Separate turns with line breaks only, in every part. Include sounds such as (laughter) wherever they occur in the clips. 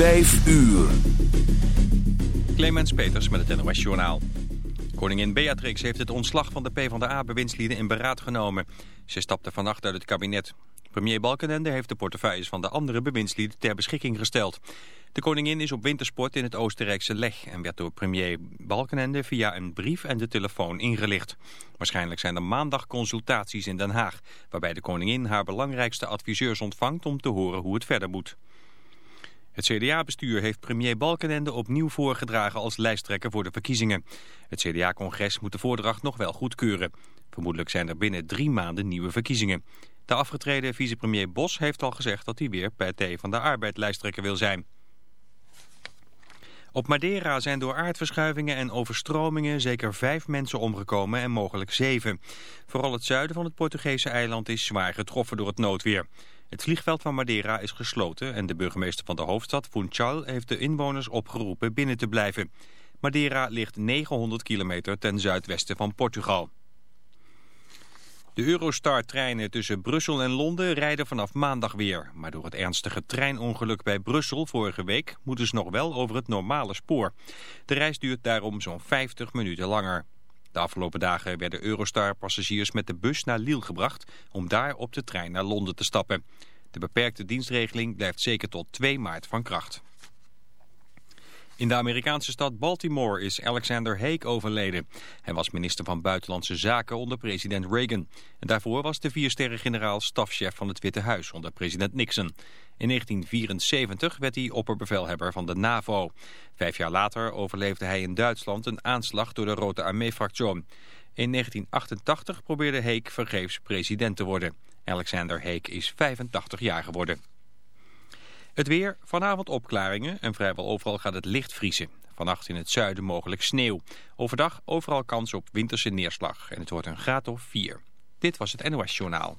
5 uur.
Clemens Peters met het NOS Journaal. Koningin Beatrix heeft het ontslag van de PvdA-bewindslieden in beraad genomen. Ze stapte vannacht uit het kabinet. Premier Balkenende heeft de portefeuilles van de andere bewindslieden ter beschikking gesteld. De koningin is op wintersport in het Oostenrijkse Leg en werd door premier Balkenende via een brief en de telefoon ingelicht. Waarschijnlijk zijn er maandag consultaties in Den Haag, waarbij de koningin haar belangrijkste adviseurs ontvangt om te horen hoe het verder moet. Het CDA-bestuur heeft premier Balkenende opnieuw voorgedragen als lijsttrekker voor de verkiezingen. Het CDA-congres moet de voordracht nog wel goedkeuren. Vermoedelijk zijn er binnen drie maanden nieuwe verkiezingen. De afgetreden vicepremier Bos heeft al gezegd dat hij weer Partij van de Arbeid lijsttrekker wil zijn. Op Madeira zijn door aardverschuivingen en overstromingen zeker vijf mensen omgekomen en mogelijk zeven. Vooral het zuiden van het Portugese eiland is zwaar getroffen door het noodweer. Het vliegveld van Madeira is gesloten en de burgemeester van de hoofdstad Funchal heeft de inwoners opgeroepen binnen te blijven. Madeira ligt 900 kilometer ten zuidwesten van Portugal. De Eurostar-treinen tussen Brussel en Londen rijden vanaf maandag weer. Maar door het ernstige treinongeluk bij Brussel vorige week moeten ze nog wel over het normale spoor. De reis duurt daarom zo'n 50 minuten langer. De afgelopen dagen werden Eurostar-passagiers met de bus naar Lille gebracht om daar op de trein naar Londen te stappen. De beperkte dienstregeling blijft zeker tot 2 maart van kracht. In de Amerikaanse stad Baltimore is Alexander Haig overleden. Hij was minister van Buitenlandse Zaken onder president Reagan. En daarvoor was de viersterren-generaal stafchef van het Witte Huis onder president Nixon. In 1974 werd hij opperbevelhebber van de NAVO. Vijf jaar later overleefde hij in Duitsland een aanslag door de Rote Armee-fractie. In 1988 probeerde Haig vergeefs president te worden. Alexander Haig is 85 jaar geworden. Het weer, vanavond opklaringen en vrijwel overal gaat het licht vriezen. Vannacht in het zuiden mogelijk sneeuw. Overdag overal kans op winterse neerslag en het wordt een graad of 4. Dit was het NOS Journaal.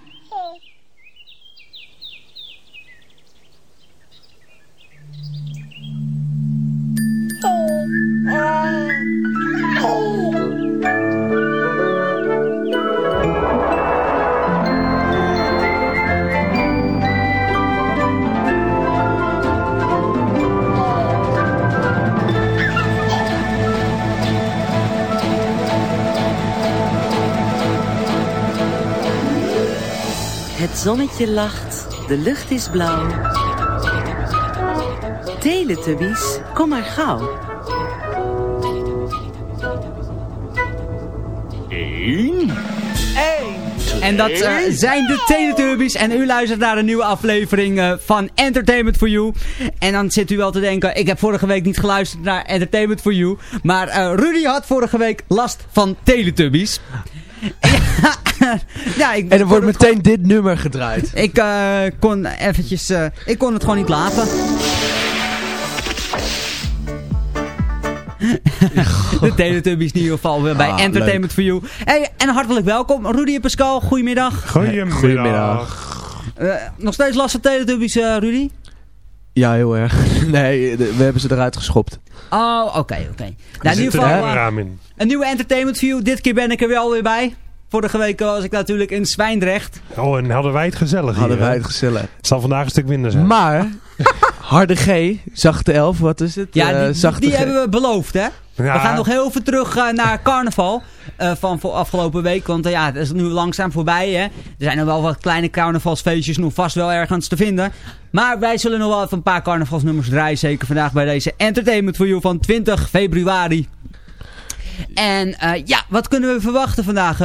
Zonnetje lacht, de lucht is blauw. Teletubbies, kom maar gauw.
Eén.
En dat eh, zijn de Teletubbies. En u luistert naar een nieuwe aflevering eh, van Entertainment for You. En dan zit u wel te denken, ik heb vorige week niet geluisterd naar Entertainment for You. Maar eh, Rudy had vorige week last van Teletubbies. (laughs) ja, ik,
En er wordt meteen dit nummer gedraaid.
Ik eh, kon eventjes, eh, ik kon het gewoon niet laten. (laughs) de Teletubbies in ieder geval weer bij
Ah,
Entertainment for You. Hey, en hartelijk welkom, Rudy en Pascal, goedemiddag.
Goedemiddag.
Goedemiddag.
Eh, nog steeds last van Teletubbies, eh, Rudy?
Ja, heel erg. (laughs) Nee, we hebben ze eruit geschopt.
Oh, oké, oké. Nou, in ieder
een
geval eh,
raam in.
een nieuwe Entertainment View. Dit keer ben ik er wel weer bij. Vorige week was ik natuurlijk in Zwijndrecht.
Oh, en hadden wij het gezellig
Hadden
hier.
wij het gezellig.
Het zal vandaag een stuk minder zijn.
Maar, Harde G, zachte elf, wat is het?
Ja,
Eh,
die,
zachte
die hebben we beloofd, hè?
Ja.
We gaan nog heel veel terug eh, naar carnaval eh, van voor afgelopen week. Want ja, het is nu langzaam voorbij. Hè? Er zijn nog wel wat kleine carnavalsfeestjes nog vast wel ergens te vinden. Maar wij zullen nog wel even een paar carnavalsnummers draaien. Zeker vandaag bij deze Entertainment for You van 20 februari. En eh, ja, wat kunnen we verwachten vandaag,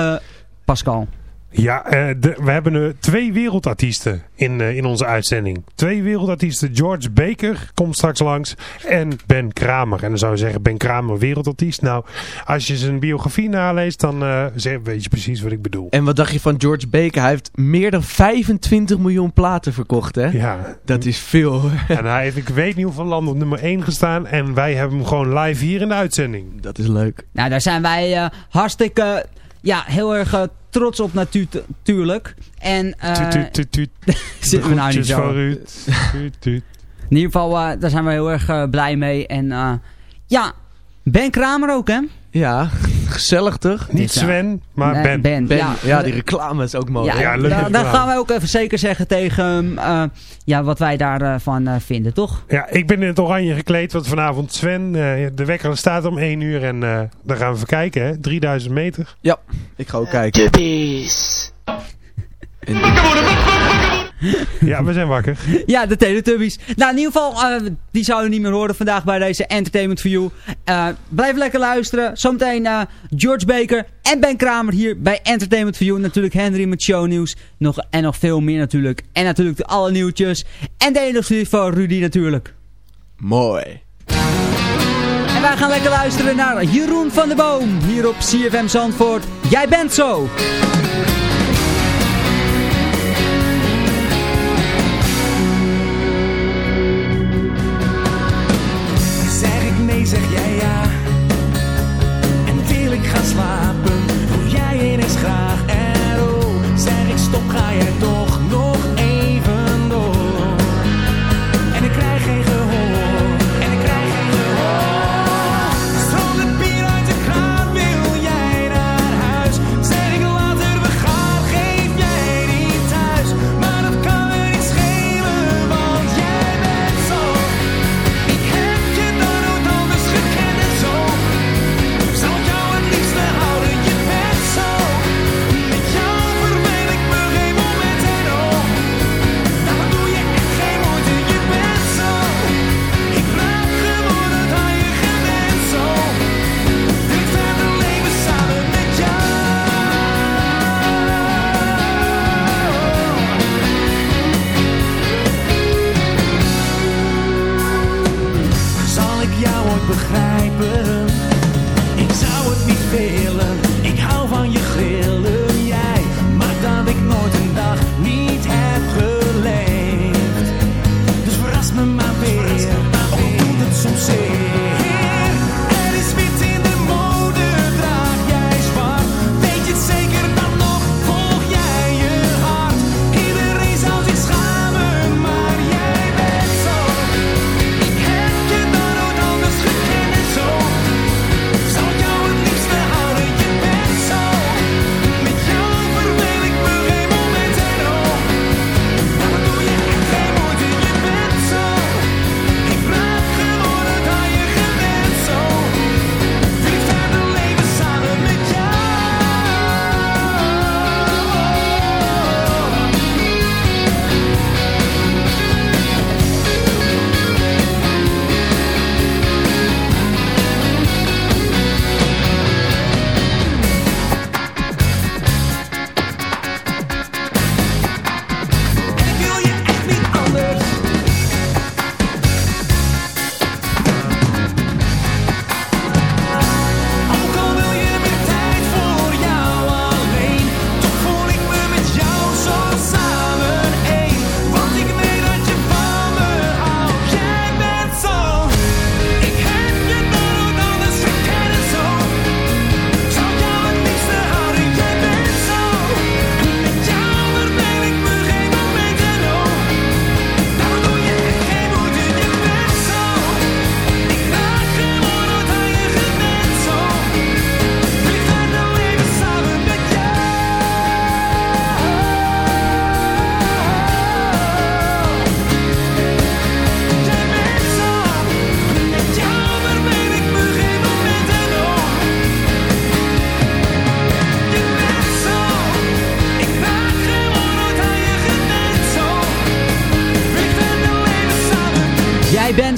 Pascal?
Ja, eh, de- we hebben twee wereldartiesten in, eh, in onze uitzending. Twee wereldartiesten. George Baker komt straks langs. En Ben Kramer. En dan zou je zeggen, Ben Kramer, wereldartiest. Nou, als je zijn biografie naleest, dan eh, zeg- weet je precies wat ik bedoel.
En wat dacht je van George Baker? Hij heeft meer dan 25 miljoen platen verkocht, hè?
Ja,
Dat is veel, hoor.
en hij heeft, ik weet niet hoeveel landen op nummer 1 gestaan. En wij hebben hem gewoon live hier in de uitzending.
Dat is leuk.
Nou, daar zijn wij eh, hartstikke, ja, heel erg eh, trots op natu- natuurlijk. En eh, (laughs) zitten we nou niet zo. In ieder geval, eh, daar zijn we heel erg blij mee. En eh, ja, Ben Kramer ook, hè?
Ja, gezellig toch?
Niet
ja.
Sven, maar
Nee,
Ben.
Ben,
Ben,
ja.
ja, die reclame is ook mooi.
Ja, daar, daar
reclame.
gaan wij ook even zeker zeggen tegen hem eh, ja, wat wij daarvan eh vinden, toch?
Ja, ik ben in het oranje gekleed, want vanavond Sven, eh, de wekker staat om 1 uur en eh daar gaan we even kijken, hè. 3000 meter.
Ja, ik ga ook kijken. (laughs)
Ja, we zijn wakker.
Ja, de Teletubbies. Nou, in ieder geval, eh, die zouden niet meer horen vandaag bij deze Entertainment for You. Eh, blijf lekker luisteren. Zometeen eh, George Baker en Ben Kramer hier bij Entertainment for You. Natuurlijk Henry met shownieuws. Nog, en nog veel meer natuurlijk. En natuurlijk de alle nieuwtjes. En de industrie van Rudy natuurlijk.
Mooi.
En wij gaan lekker luisteren naar Jeroen van der Boom. Hier op CFM Zandvoort. Jij bent zo.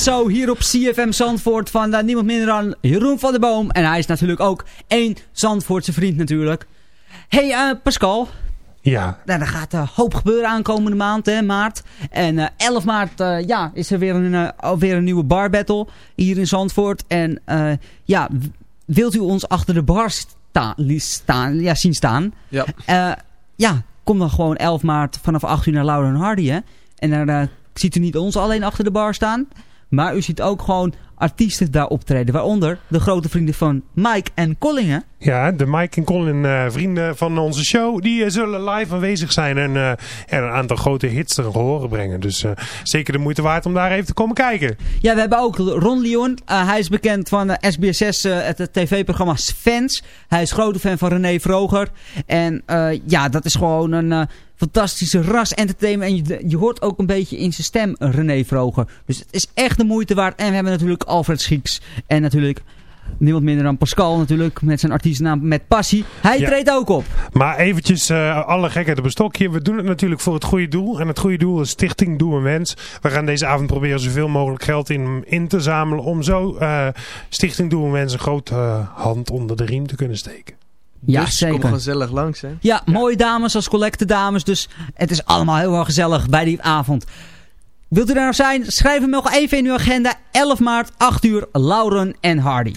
Benzo hier op CFM Zandvoort van uh, niemand minder dan Jeroen van der Boom. En hij is natuurlijk ook één Zandvoortse vriend natuurlijk. hey, uh, Pascal.
Ja.
Nou, er gaat een uh, hoop gebeuren aankomende maand, hè, maart. En 11 maart ja, is er weer een, weer een nieuwe bar battle hier in Zandvoort. En ja, wilt u ons achter de bar sta staan, ja, zien staan?
Ja.
ja, kom dan gewoon 11 maart vanaf 8 uur naar Louden Hardy, hè. En daar ziet u niet ons alleen achter de bar staan. Maar u ziet ook gewoon artiesten daar optreden. Waaronder de grote vrienden van Mike en Colin.
Ja, de Mike en Colin uh, vrienden van onze show. Die uh, zullen live aanwezig zijn. En uh, een aantal grote hits te horen brengen. Dus zeker de moeite waard om daar even te komen kijken.
Ja, we hebben ook Ron Leon. hij is bekend van SBS6, het tv-programma Fans. Hij is grote fan van René Vroger. En ja, dat is gewoon een fantastische ras entertainment. En je, je, hoort ook een beetje in zijn stem René Vroger. Dus het is echt de moeite waard. En we hebben natuurlijk Alfred Schieks. En natuurlijk niemand minder dan Pascal natuurlijk. Met zijn artiestennaam Met Passie. Hij treedt ook op.
Maar eventjes uh, alle gekheid op een stokje. We doen het natuurlijk voor het goede doel. En het goede doel is Stichting Doe een Wens. We gaan deze avond proberen zoveel mogelijk geld in, in te zamelen. Om zo uh, Stichting Doe een Wens een grote uh, hand onder de riem te kunnen steken.
Ja,
dus
zeker.
kom gezellig langs, hè?
Ja, ja, mooie dames als collecte dames. Dus het is allemaal heel erg gezellig bij die avond. Wilt u daar nog zijn? Schrijf hem nog even in uw agenda. 11 maart, 8 uur, Lauren en Hardy.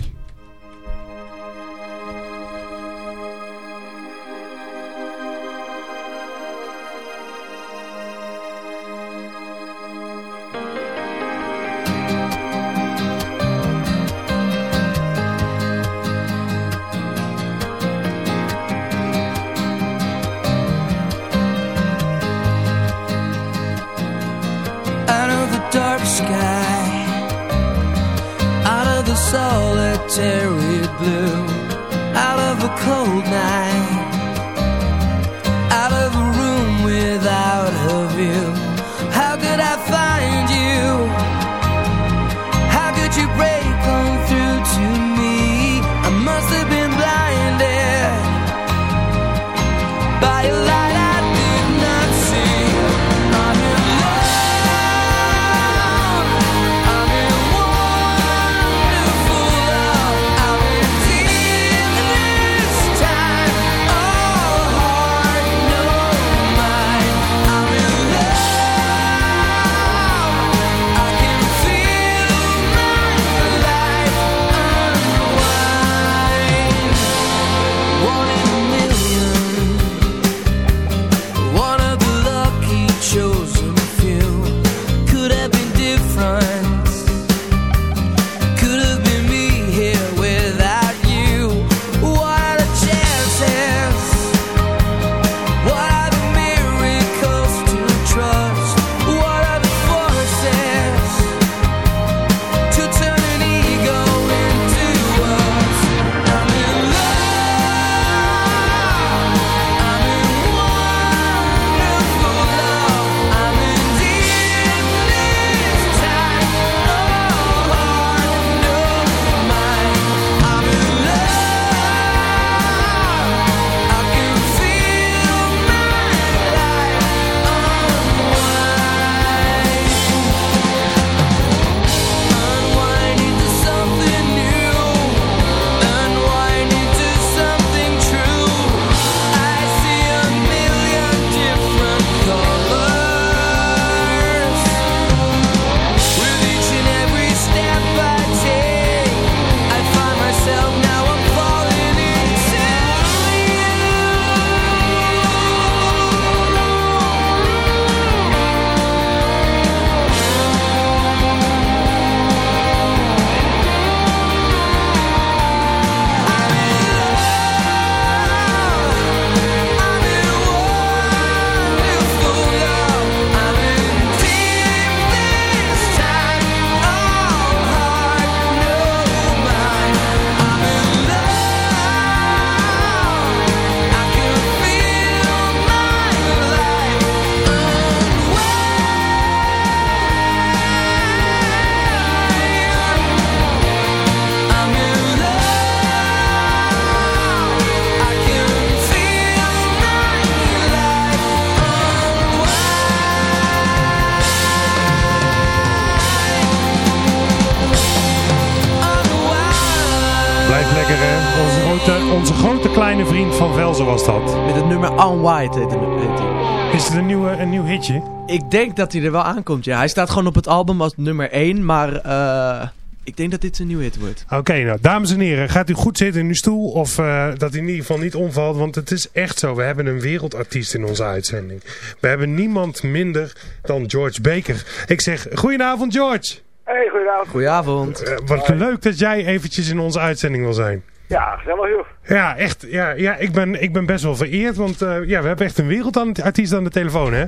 Van Velzen was dat.
Met het nummer On White heet, hij.
Is het een, nieuwe, een nieuw hitje?
Ik denk dat hij er wel aankomt, ja. Hij staat gewoon op het album als nummer 1, maar eh, ik denk dat dit een nieuw hit wordt.
Oké, nou, dames en heren, gaat u goed zitten in uw stoel of eh, dat u in ieder geval niet omvalt, want het is echt zo. We hebben een wereldartiest in onze uitzending. We hebben niemand minder dan George Baker. Ik zeg, goedenavond George.
Hey, goedenavond.
Goedenavond.
Eh, wat leuk dat jij eventjes in onze uitzending wil zijn.
Ja, gezellig joh.
Ja, echt. Ja, ja ik, ben, ik ben best wel vereerd, want eh, ja, we hebben echt een wereldartiest aan de telefoon, hè?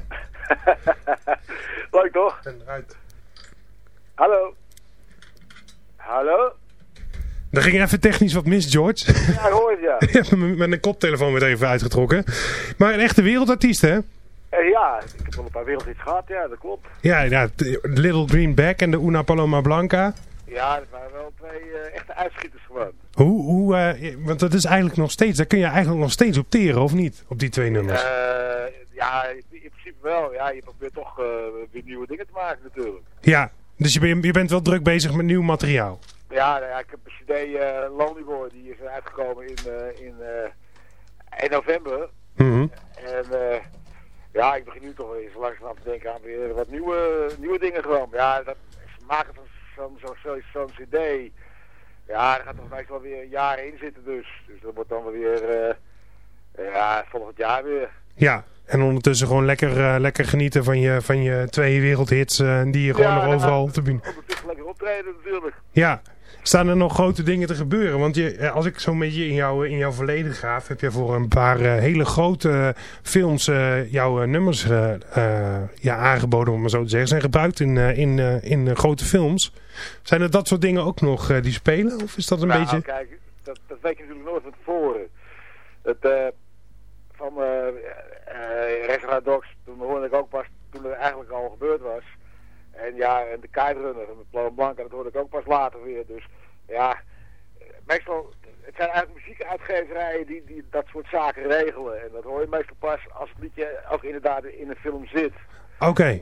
(laughs)
Leuk toch? Hallo. Hallo?
Er ging even technisch wat mis, George.
Ja, ik hoor het ja.
Ik heb me met een koptelefoon weer even uitgetrokken. Maar een echte wereldartiest, hè?
Eh, ja, ik heb wel een paar wereldhits gehad, ja, dat klopt.
Ja, ja, Little Green Back en de Una Paloma Blanca.
Ja, dat waren wel twee eh, echte uitschieters gewoon.
Hoe, hoe, eh, want dat is eigenlijk nog steeds, daar kun je eigenlijk nog steeds op teren, of niet? Op die twee nummers.
Eh, ja, in in principe wel. Ja, je probeert toch eh, weer nieuwe dingen te maken natuurlijk.
Ja, dus je, ben- je bent wel druk bezig met nieuw materiaal.
Ja, nou ja ik heb een cd eh Lonely Boy, die is uitgekomen in, in, 1 november.
Mhm.
En eh, ja, ik begin nu toch weer eens langzaam te denken aan weer wat nieuwe, nieuwe dingen gewoon. Ja, dat maken van zo'n zo, zo, cd, ja, daar gaat toch meestal weer een jaar in zitten dus. Dus dat wordt dan weer, eh, ja, volgend jaar weer.
Ja, en ondertussen gewoon lekker, eh, lekker genieten van je, van je twee wereldhits eh, die je gewoon nog overal te bieden.
Ondertussen lekker optreden natuurlijk.
Ja, staan er nog grote dingen te gebeuren? Want je, eh, als ik zo'n beetje in, jou, in jouw verleden graaf, heb je voor een paar eh, hele grote films eh, jouw eh, nummers eh, eh, ja, aangeboden, om maar zo te zeggen. Zijn gebruikt in, eh, in, eh, in eh, grote films. Zijn er dat soort dingen ook nog eh, die spelen? Of is dat een
nou,
beetje...
kijk, dat, dat weet je natuurlijk nooit van tevoren. Het, eh, van eh eh Reservoir Dogs, toen hoorde ik ook pas toen het eigenlijk al gebeurd was. En ja, en de Kite Runner en de Plan Blanca, dat hoorde ik ook pas later weer. Dus ja, eh, meestal, het zijn eigenlijk muziekuitgeverijen die, die dat soort zaken regelen. En dat hoor je meestal pas als het liedje ook inderdaad in een film zit.
Oké.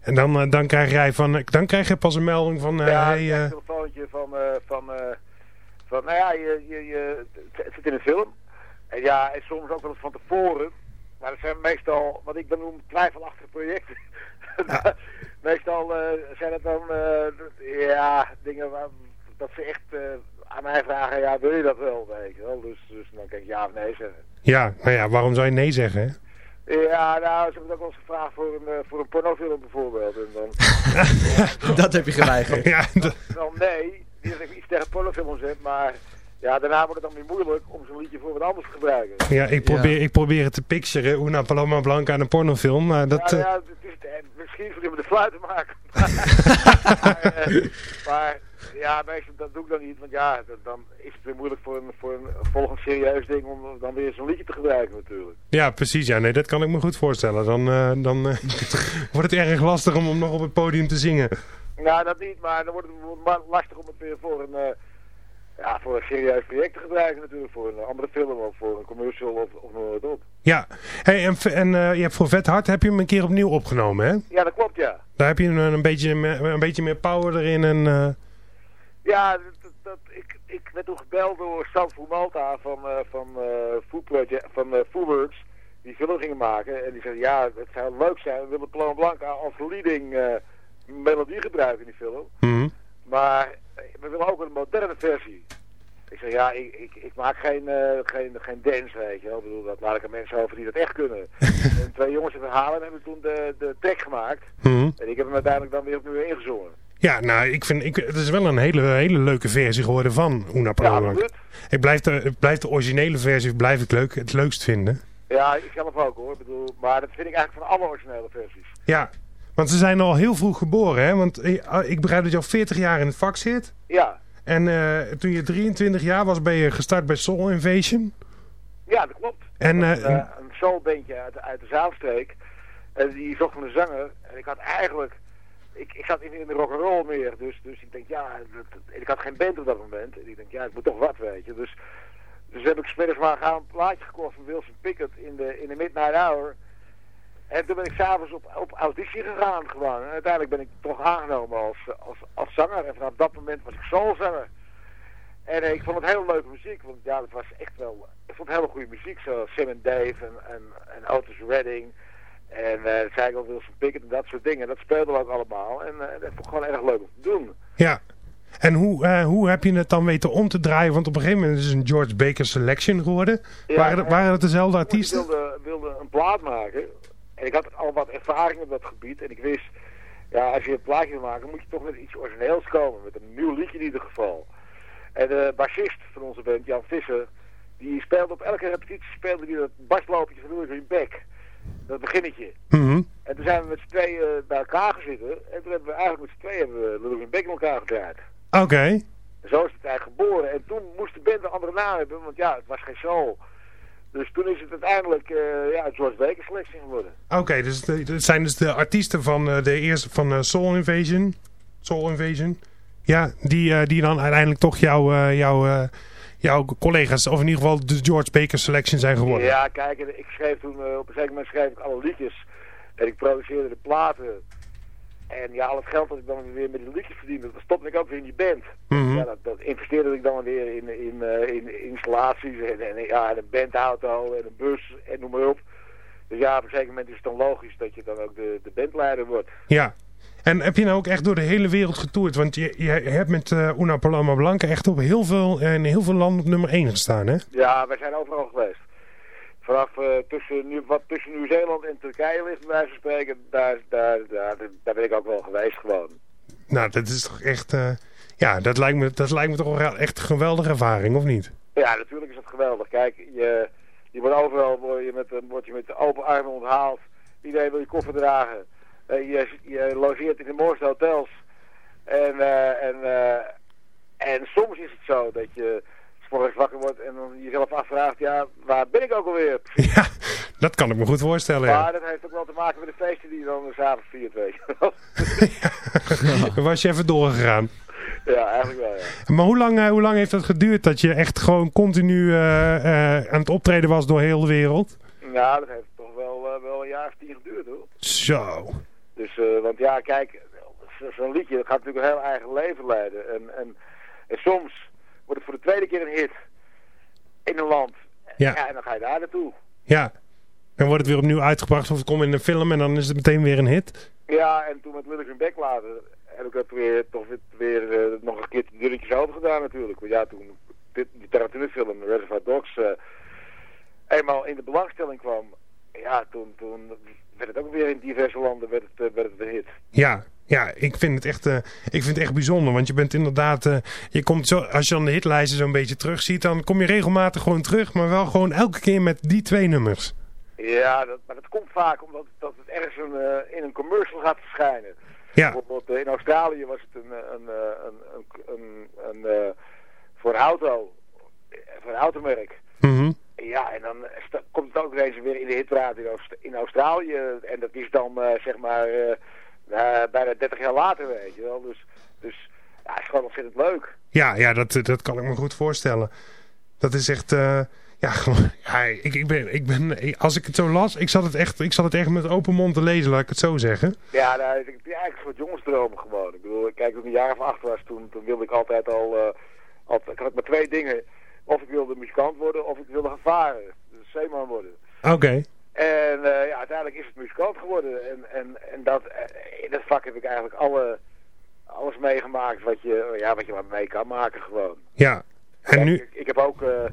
En dan, eh, dan krijg jij van, dan krijg je pas een melding van, eh,
ja,
hey, eh,
een telefoontje van, eh, van, eh, van, nou ja, je, je, je, het zit in een film. En ja, en soms ook wel eens van tevoren. Maar dat zijn meestal, wat ik dan noem, twijfelachtige projecten. (laughs) meestal eh, zijn het dan, eh, ja, dingen waar, dat ze echt eh, aan mij vragen, ja, wil je dat wel, weet je wel. Dus, dus dan kan ik ja of nee zeggen.
ja, nou ja, waarom zou je nee zeggen? Hè?
Ja, nou, ze hebben het ook wel eens gevraagd voor een, voor een pornofilm bijvoorbeeld. En dan, (laughs)
dat heb je geweigerd.
ja, (laughs)
wel nee, niet dat ik iets tegen pornofilms heb, maar ja, daarna wordt het dan weer moeilijk om zo'n liedje voor wat anders te gebruiken.
Ja, ik probeer, Ik probeer het te picturen, Una Paloma Blanca en een pornofilm, maar dat...
ja, ja, het is, misschien voor met de fluit te maken. (laughs) maar, eh, maar ja, meestal dat doe ik dan niet, want ja, dan is het weer moeilijk voor een, voor een volgend serieus ding om dan weer zo'n liedje te gebruiken natuurlijk.
Ja, precies. Ja, nee, dat kan ik me goed voorstellen. Dan, eh, dan eh, (laughs) wordt het erg lastig om hem nog op het podium te zingen.
Nou, dat niet, maar dan wordt het lastig om het weer voor een, ja, voor een serieus project te gebruiken natuurlijk. Voor een andere film of voor een commercial of, of noem het op.
Ja, hey, en, en eh, je hebt voor Vet Hard heb je hem een keer opnieuw opgenomen, hè?
Ja, dat klopt, ja.
Daar heb je een, een, beetje, een beetje meer power erin en... eh,
Ja, dat, dat, ik, ik werd toen gebeld door Sam Malta van, eh van, eh Food Project, van eh Foodworks, die film gingen maken. En die zei, ja, het zou leuk zijn, we willen Plan Blanca als leading eh, melodie gebruiken in die film.
mhm.
Maar eh, we willen ook een moderne versie. Ik zeg, ja, ik, ik, ik maak geen, eh, geen, geen dance, weet je wel. Ik bedoel, dat laat ik aan mensen over die dat echt kunnen. (laughs) en twee jongens in Verhalen hebben toen de, de track gemaakt.
Mhm.
En ik heb hem uiteindelijk dan weer opnieuw ingezongen.
Ja, nou, ik vind, ik, het is wel een hele, hele leuke versie geworden van Una
absoluut.
Ik blijf de, ik blijf de originele versie blijf ik leuk, het leukst vinden.
Ja, ik zelf ook hoor. Ik bedoel, maar dat vind ik eigenlijk van alle originele versies.
Ja, want ze zijn al heel vroeg geboren, hè? Want eh, ik begrijp dat je al 40 jaar in het vak zit.
Ja,
En eh, toen je 23 jaar was, ben je gestart bij Soul Invasion.
ja dat klopt.
En,
Dat was,
eh,
een, soulbandje uit, uit de Zaalstreek. En die zocht een zanger. En ik had eigenlijk... Ik, ik zat in, in de rock'n'roll meer. Dus, dus ik denk, ja... Dat, ik had geen band op dat moment. En ik denk, ja, ik moet toch wat, weet je. Dus, dus heb ik smiddags maar gaan een plaatje gekocht van Wilson Pickett in de, in de Midnight Hour. En toen ben ik s'avonds op, op auditie gegaan gewoon. En uiteindelijk ben ik toch aangenomen als, als, als zanger. En vanaf dat moment was ik soulzanger. En eh, ik vond het hele leuke muziek, want ja, het was echt wel... Ik vond hele goede muziek, zoals Sim en Dave en, en, en Otis Redding. En uh, ik al Wilson Pickett en dat soort dingen. Dat speelden we ook allemaal. En uh, dat vond ik gewoon erg leuk om te doen.
Ja. En hoe, uh, hoe heb je het dan weten om te draaien? Want op een gegeven moment is het een George Baker Selection geworden. Ja, waren, het, waren het dezelfde artiesten?
Ik wilde, wilde een plaat maken. En ik had al wat ervaring op dat gebied. En ik wist, ja, als je een plaatje wil maken, moet je toch met iets origineels komen. Met een nieuw liedje in ieder geval. En de bassist van onze band, Jan Visser, die speelde op elke repetitie speelde die dat basloopje van Louis Beck. Dat beginnetje.
Mm -hmm.
En toen zijn we met z'n tweeën bij elkaar gezeten. En toen hebben we eigenlijk met z'n tweeën hebben we Louis Beck in elkaar gedraaid.
Oké. Okay.
Zo is het eigenlijk geboren. En toen moest de band een andere naam hebben, want ja, het was geen soul. Dus toen is het uiteindelijk uh, ja, George Baker selectie geworden.
Oké, okay, dus het zijn dus de artiesten van uh, de eerste van uh, Soul Invasion. Soul Invasion. Ja, die, die dan uiteindelijk toch jouw, jouw, jouw collega's, of in ieder geval de George Baker Selection zijn geworden.
Ja, kijk, ik schreef toen, op een zeker moment schreef ik alle liedjes. En ik produceerde de platen. En ja, al het geld dat ik dan weer met die liedjes verdiende, dat stopte ik ook weer in die band.
Mm -hmm.
ja, dat, dat, investeerde ik dan weer in, in, uh, in installaties en, en, ja, en een bandauto en een bus en noem maar op. Dus ja, op een zeker moment is het dan logisch dat je dan ook de, de bandleider wordt.
Ja. En heb je nou ook echt door de hele wereld getoerd? Want je, je hebt met uh, Una Paloma Blanca echt op heel veel, in heel veel landen op nummer 1 gestaan, hè?
Ja, wij zijn overal geweest. Vanaf uh, tussen, nu, wat tussen Nieuw-Zeeland en Turkije ligt, bij wijze van spreken, daar, daar, daar, daar ben ik ook wel geweest gewoon.
Nou, dat is toch echt, uh, ja, dat lijkt, me, dat lijkt me toch wel echt een geweldige ervaring, of niet?
Ja, natuurlijk is het geweldig. Kijk, je, je wordt overal word je met, word je met open armen onthaald. Iedereen wil je koffer dragen. Uh, je, je logeert in de mooiste hotels. En, uh, en, en soms is het zo dat je morgens wakker wordt en dan jezelf afvraagt, ja, waar ben ik ook alweer? (laughs)
Ja, dat kan ik me goed voorstellen,
Maar
ja.
dat heeft ook wel te maken met de feesten die je dan s'avonds viert, weet je (laughs)
ja. Was je even doorgegaan.
Ja, eigenlijk wel, ja.
Maar hoe lang, uh, hoe lang heeft dat geduurd dat je echt gewoon continu uh, uh, aan het optreden was door heel de wereld?
Nou, dat heeft toch wel, wel een jaar of tien geduurd, hoor.
Zo.
Dus, want ja, kijk, zo'n liedje dat gaat natuurlijk een heel eigen leven leiden. En, en, en soms wordt het voor de tweede keer een hit in een land.
Ja.
ja. en dan ga je daar naartoe.
Ja. Dan wordt het weer opnieuw uitgebracht of het komt in een film en dan is het meteen weer een hit.
Ja, en toen met Lillig en Beck later heb ik het weer, toch weer, uh, nog een keer de dunnetjes over gedaan natuurlijk. Want ja, toen dit, die Tarantino-film Reservoir Dogs uh, eenmaal in de belangstelling kwam, ja, toen, toen werd het ook weer in diverse landen werd het, uh, werd het een hit.
Ja, ja, ik vind het echt, uh, ik vind het echt bijzonder. Want je bent inderdaad, uh, je komt zo, als je dan de hitlijsten zo'n beetje terugziet, dan kom je regelmatig gewoon terug. Maar wel gewoon elke keer met die twee nummers.
Ja, dat, maar dat komt vaak omdat dat het ergens een, uh, in een commercial gaat verschijnen.
Ja.
Bijvoorbeeld in Australië was het een, een, een, een, voor een auto, voor een automerk.
Mm -hmm.
Ja, en dan komt het ook ineens weer in de Oost in Australië. En dat is dan, zeg maar... Uh, bijna 30 jaar later, weet je wel. Dus, dus ja, het is gewoon ontzettend leuk.
Ja, ja dat, dat kan ik me goed voorstellen. Dat is echt... Uh, ja, (laughs) gewoon, ja ik, ik ben, ik ben, als ik het zo las, ik zat het, echt, ik zat het echt met open mond te lezen, laat ik het zo zeggen.
Ja, nou, ik heb eigenlijk een soort jongensdromen gewoon. Ik bedoel, kijk, toen ik een jaar of acht was, toen, toen wilde ik altijd al, uh, altijd, ik had maar twee dingen. Of ik wilde muzikant worden, of ik wilde gaan varen. Dus zeeman worden.
Oké. Okay.
En uh, ja, uiteindelijk is het muzikant geworden. En, en, en dat, uh, in dat vak heb ik eigenlijk alle, alles meegemaakt wat je, ja, wat je maar mee kan maken gewoon.
Ja. En
Kijk,
nu...
Ik, ik, heb ook, uh,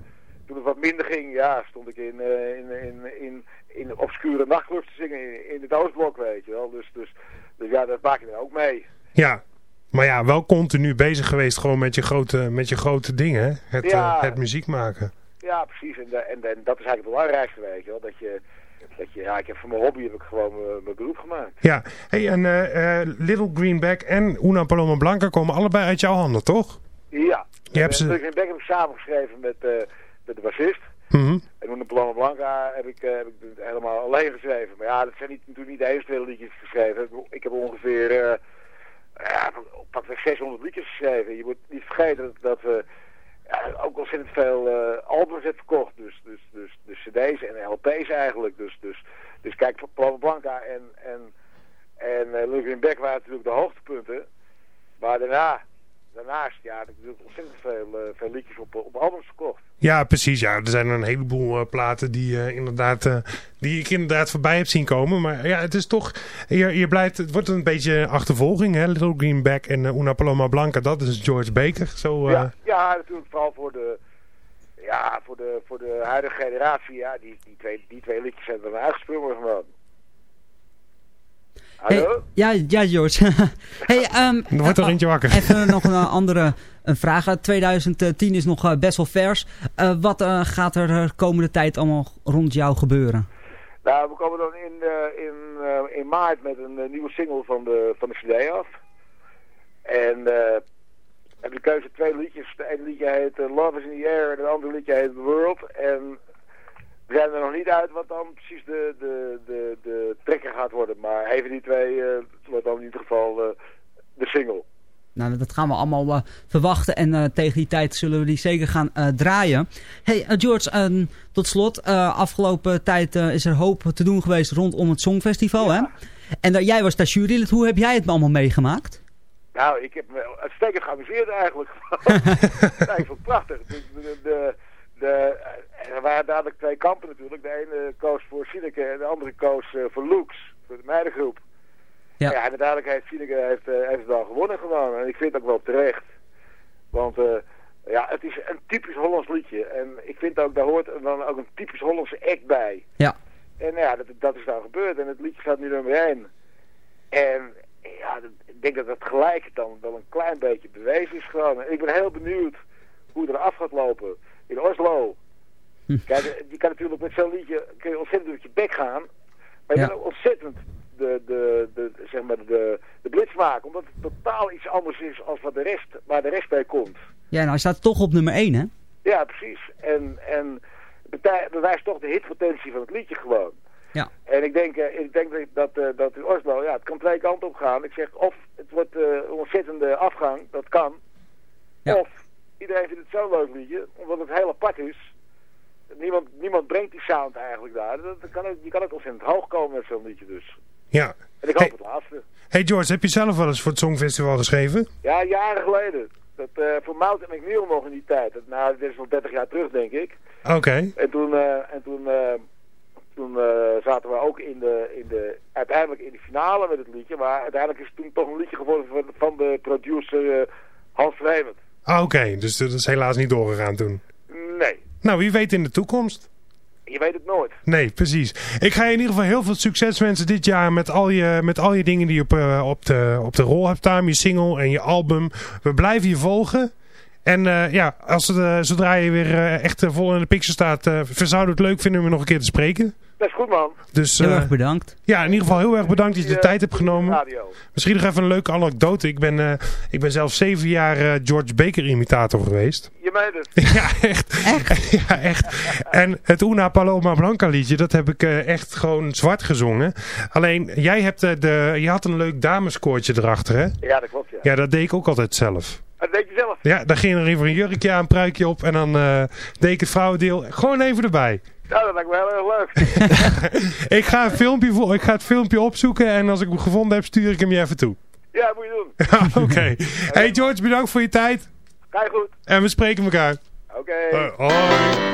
toen het wat minder ging, ja, stond ik in, in, in, in, in obscure nachtclubs te zingen in, in het Oostblok, weet je wel. Dus, dus, dus ja, dat maak je dan ook mee.
Ja. Maar ja, wel continu bezig geweest gewoon met je grote, met je grote dingen, het,
ja.
het muziek maken.
Ja, precies. En, de, en, en dat is eigenlijk het belangrijkste, weet je wel. Dat je, dat je, ja, ik heb van mijn hobby heb ik gewoon mijn beroep gemaakt.
Ja, hey, en uh, uh, Little Greenback en Una Paloma Blanca komen allebei uit jouw handen, toch?
Ja.
Je hebt ze...
Little Greenback heb ik samen geschreven met, uh, met de bassist.
Mm -hmm.
En Una Paloma Blanca heb ik, heb ik helemaal alleen geschreven. Maar ja, dat zijn niet, natuurlijk niet de eerste twee liedjes geschreven. Ik heb ongeveer ja, pak 600 liedjes geschreven. Je moet niet vergeten dat, dat we ja, ook ontzettend veel uh, albums heeft verkocht. Dus, dus, dus, dus cd's en LP's eigenlijk. Dus, dus, dus kijk, Paloma Blanca en, en, en uh, Beck waren natuurlijk de hoogtepunten. Maar daarna daarnaast, ja, heb ik natuurlijk ontzettend veel, uh, veel liedjes op, op albums verkocht.
Ja, precies. Ja, er zijn een heleboel uh, platen die, inderdaad, die ik inderdaad voorbij heb zien komen. Maar ja, het is toch, je, je blijft, het wordt een beetje achtervolging. Hè? Little Greenback en Una Paloma Blanca, dat is George Baker. Zo,
ja, ja, natuurlijk vooral voor de, ja, voor de, voor de huidige generatie. Ja, die, die, twee, die twee liedjes hebben we uitgesprongen gewoon. Hallo?
ja, ja, George. (laughs) hey, um,
er wordt er eentje wakker.
Even (laughs) nog een andere een vraag. 2010 is nog best wel vers. Uh, wat uh, gaat er de komende tijd allemaal rond jou gebeuren?
Nou, we komen dan in, uh, in, in maart met een nieuwe single van de, van de CD af. En we hebben de keuze twee liedjes. Het ene liedje heet Love is in the Air en het andere liedje heet The World. En we zijn er nog niet uit wat dan precies de, de, de, de trekker gaat worden. Maar even die twee uh, wordt dan in ieder geval uh, de single.
Nou, dat gaan we allemaal uh, verwachten en uh, tegen die tijd zullen we die zeker gaan uh, draaien. Hey George, ehm, tot slot, afgelopen tijd is er hoop te doen geweest rondom het Songfestival. Ja. Hè? En jij was daar jurylid, hoe heb jij het allemaal meegemaakt?
Nou, ik heb me uitstekend geamuseerd eigenlijk. (laughs) (laughs) ik vond het prachtig. De, de, de, er waren dadelijk twee kampen natuurlijk. De ene koos voor Sineke en de andere koos uh, voor Lux, voor de meidengroep. Ja, ja en uiteindelijk heeft Sineke heeft, uh, heeft het al gewonnen gewoon. En ik vind het ook wel terecht. Want uh, ja, het is een typisch Hollands liedje. En ik vind ook, daar hoort dan ook een typisch Hollandse act bij.
Ja.
En ja, dat, dat is dan gebeurd. En het liedje staat nu nummer 1. En ja, ik denk dat dat gelijk dan wel een klein beetje bewezen is gewoon. En ik ben heel benieuwd hoe het eraf gaat lopen in Oslo. (laughs) Kijk, je kan natuurlijk met zo'n liedje kun je ontzettend door je bek gaan. Maar je ja. kan ook ontzettend de, de, de, zeg maar de, de blitz maken. Omdat het totaal iets anders is als wat de rest, waar de rest bij komt.
Ja, nou hij staat toch op nummer 1, hè?
Ja, precies. En, en bewijst toch de hitpotentie van het liedje gewoon.
Ja.
En ik denk, uh, ik denk dat, uh, dat in Oslo, ja, het kan twee kanten op gaan. Ik zeg, of het wordt uh, een ontzettende afgang, dat kan.
Ja.
Of iedereen vindt het zo'n leuk liedje, omdat het heel apart is niemand, niemand brengt die sound eigenlijk daar. Dat, kan ook, je kan ook ontzettend hoog komen met zo'n liedje dus.
Ja.
En ik hoop het laatste.
Hey George, heb je zelf wel eens voor het Songfestival geschreven?
Ja, jaren geleden. Dat, uh, voor Mout en McNeil nog in die tijd. Dat, nou, dit is al 30 jaar terug, denk ik.
Oké.
En toen, uh, en toen, uh, toen zaten we ook in de, in de, uiteindelijk in de finale met het liedje. Maar uiteindelijk is het toen toch een liedje geworden van, van de producer Hans Vreemend.
Ah, oké. Dus dat is helaas niet doorgegaan toen?
Nee.
Nou, wie weet in de toekomst.
Je weet het nooit.
Nee, precies. Ik ga je in ieder geval heel veel succes wensen dit jaar met al je, met al je dingen die je op, uh, op, de, op de rol hebt staan. Je single en je album. We blijven je volgen. En uh, ja, als het, uh, zodra je weer echt vol in de picture staat, zouden het leuk vinden om je nog een keer te spreken.
Dat is goed, man.
Dus,
heel erg bedankt.
Ja, in ieder geval heel erg bedankt dat je de tijd hebt genomen. Misschien nog even een leuke anekdote. Ik ben, uh, ik ben zelf zeven jaar uh, George Baker imitator geweest.
Je meent het? (laughs)
ja, echt.
Echt? (laughs)
ja, echt. En het Una Paloma Blanca liedje, dat heb ik uh, echt gewoon zwart gezongen. Alleen, jij hebt de, je had een leuk dameskoortje erachter, hè?
Ja, dat klopt, ja.
Ja, dat deed ik ook altijd zelf.
Dat deed je zelf?
Ja, dan ging er even een jurkje aan, een pruikje op en dan deed ik het vrouwendeel gewoon even erbij.
Nou, dat lijkt me heel erg leuk. (laughs)
ik, ga een filmpje, ik ga het filmpje opzoeken en als ik hem gevonden heb, stuur ik hem je even toe.
Ja, moet je doen. (laughs)
Oké. Okay. Hey George, bedankt voor je tijd.
Ga je goed.
En we spreken elkaar.
Oké. Okay.
Uh, hoi.